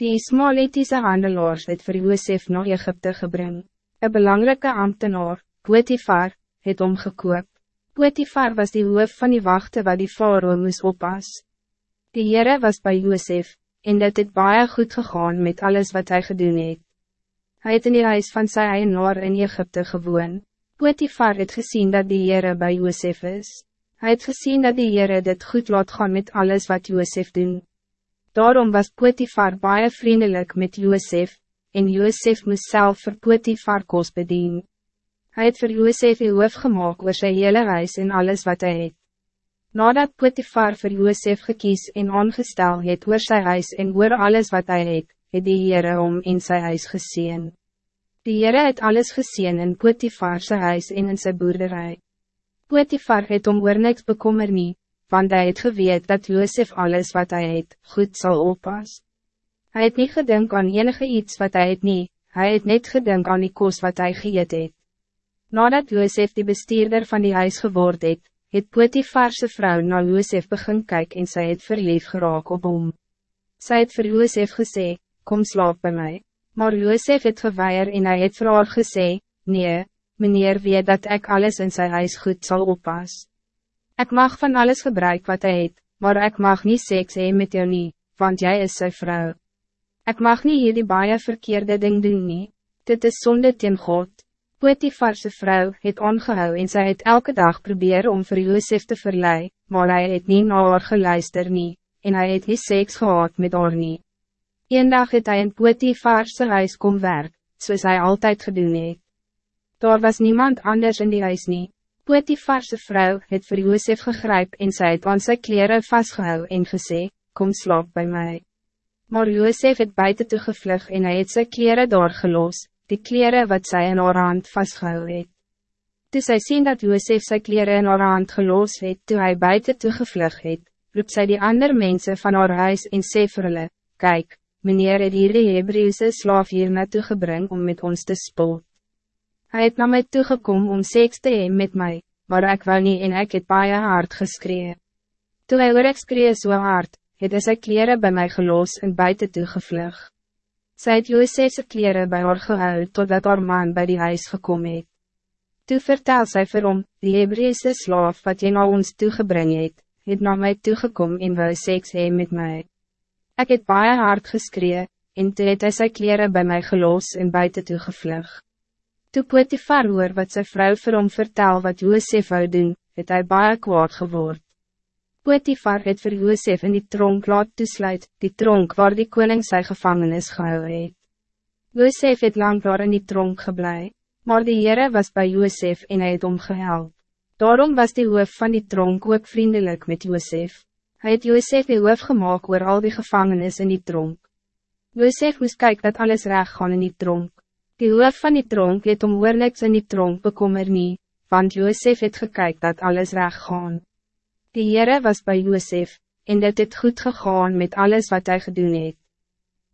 Die Ismaelitiese handelaars het vir Joosef na Egypte gebring. Een belangrijke ambtenaar, Potifar, het omgekoop. Potifar was die hoof van die wachten wat die farao moes oppas. Die Heere was bij Joosef, en dit het baie goed gegaan met alles wat hij gedoen het. Hij het in die huis van sy eienaar in Egypte gewoon. Potifar het gezien dat die Heere bij Joosef is. Hij het gezien dat die Heere dit goed laat gaan met alles wat Joosef doen. Daarom was Potifar baie vriendelijk met Josef, en Josef moest zelf voor Potifar kos bedien. Hij het voor Josef die hoof gemaakt oor sy hele reis en alles wat hij het. Nadat Potifar voor Josef gekies en aangestel het oor sy reis en oor alles wat hij het, het die Heere om in sy huis gezien. Die Heere het alles gezien in Potifar sy huis en in sy boerderij. Potifar het om oor niks bekommer nie, want hij het geweet dat Joseph alles wat hij het, goed zal oppas. Hij het niet gedink aan enige iets wat hij het niet, hij het net gedink aan die koos wat hij geëet het. Nadat Joseph die bestuurder van die huis geword het, het Potipharse vrouw na Joseph begin kyk en sy het verlief geraak op hom. Sy het vir Joseph gesê, kom slaap bij mij. Maar Joseph het geweier en hij het vir haar gesê, nee, meneer weet dat ik alles in zijn huis goed zal oppassen. Ik mag van alles gebruik wat hij het, maar ik mag niet seks hee met jou nie, want jij is zijn vrouw. Ik mag niet hier die baie verkeerde ding doen nie, dit is zonde teen God. Potifarse vrouw het ongehou en zij het elke dag probeer om voor Josef te verlei, maar hij het niet naar haar geluister nie, en hij het nie seks gehad met haar nie. Een dag het hy in Potifarse huis kom werk, soos hy altyd gedoen het. Daar was niemand anders in die huis nie, Potifarse vrouw het voor Josef gegryp en sy het aan sy kleren vastgehou en gesê, kom slaap bij mij. Maar Josef het buiten toe gevlug en hy het sy kleren doorgeloos, die kleren wat sy in haar hand vastgehou het. Toe sy sien dat Josef sy kleren in haar hand geloos het, toe hy buiten toe gevlug het, roep sy die ander mensen van haar huis en sê vir hulle, Kijk, meneer het hier die Hebreeuwse slaaf hier naartoe gebring om met ons te spoot. Hij het naar mij toegekomen om seks te heen met mij, maar ik wou niet en ik het baie hard geskree. Toen hij oor ek skree so hard, het hy sy kleren bij mij geloos en buiten toegevlug. Sy het Joosefse kleren bij haar gehou totdat haar man bij die huis gekomen het. Toe vertel sy vir hom, die Hebreese slaaf wat jy na ons toegebring het, het na my toegekom en wou seks heen met mij. Ik het baie hard geskree, en toe het hy sy kleren bij mij geloos en buiten toegevlug. Toe Potifar hoor wat zijn vrouw vir hom vertel wat Joosef wou doen, het hy baie kwaad geword. Potifar het vir Joosef in die tronk laat toesluit, die tronk waar die koning sy gevangenis gehou het. Joosef het lang daar in die tronk geblei, maar die Heere was bij Joosef en hy het hom gehelp. Daarom was die hoof van die tronk ook vriendelijk met Joosef. Hij het Joosef die hoof gemaakt oor al die gevangenis in die tronk. Joosef moest kijken dat alles recht gaan in die tronk. Die hoof van die tronk het om oorliks in die tronk bekommer nie, want Josef het gekyk dat alles recht gaan. Die Heere was bij Josef, en dit het goed gegaan met alles wat hij gedoen het.